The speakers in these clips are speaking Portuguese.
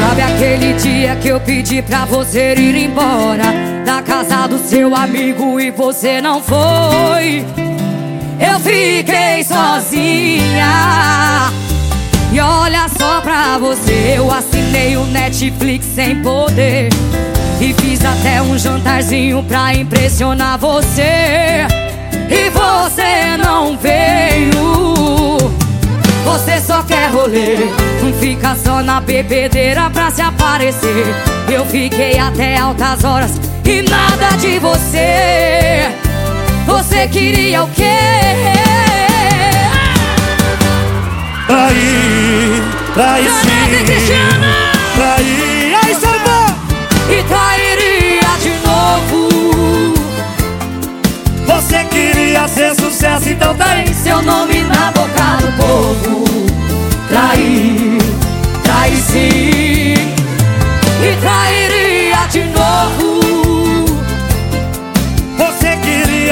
Sabe aquele dia que eu pedi pra você ir embora? Da casa do seu amigo e você não foi. Eu fiquei sozinha. E olha só pra você Eu assinei o Netflix sem poder. E fiz até um jantarzinho pra impressionar você. E você não veio rolê. Não fica só na bebedeira pra se aparecer. Eu fiquei até altas horas E nada de você. Você queria o quê? Trair Janete sim!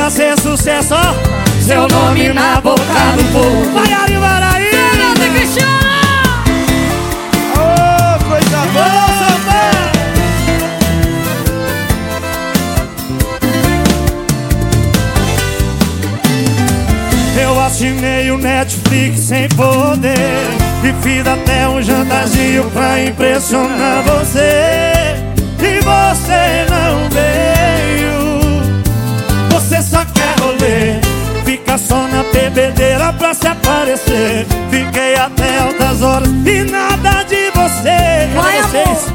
Queria ser sucesso, Seu nome na boca do povo. Vai, Ari Maraí. Janete Cristiana! Ô, coisa boa, Eu assinei o Netflix sem poder E fiz até um jantarzinho pra impressionar você Só na bebedeira pra se aparecer Fiquei até altas horas e nada de você Vai, vocês?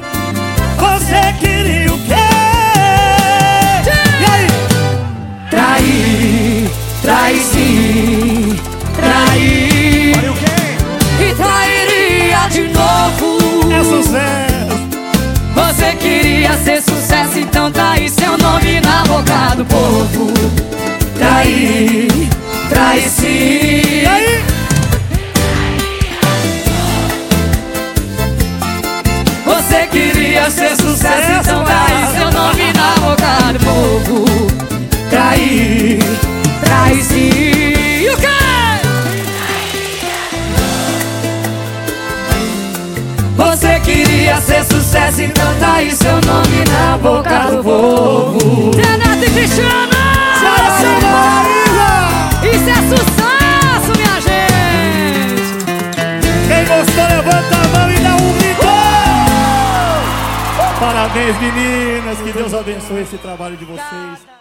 Você queria o quê? E aí? Trair, trair sim Trair Olha o quê? E trairia de novo É sucesso Você queria ser sucesso, então tá aí seu nome na boca do povo. Trair, trair sim. O quê? Você queria ser sucesso, então tá aí seu nome na boca do povo. Renato e Cristiano! Parabéns, meninas! Que Deus abençoe esse trabalho de vocês.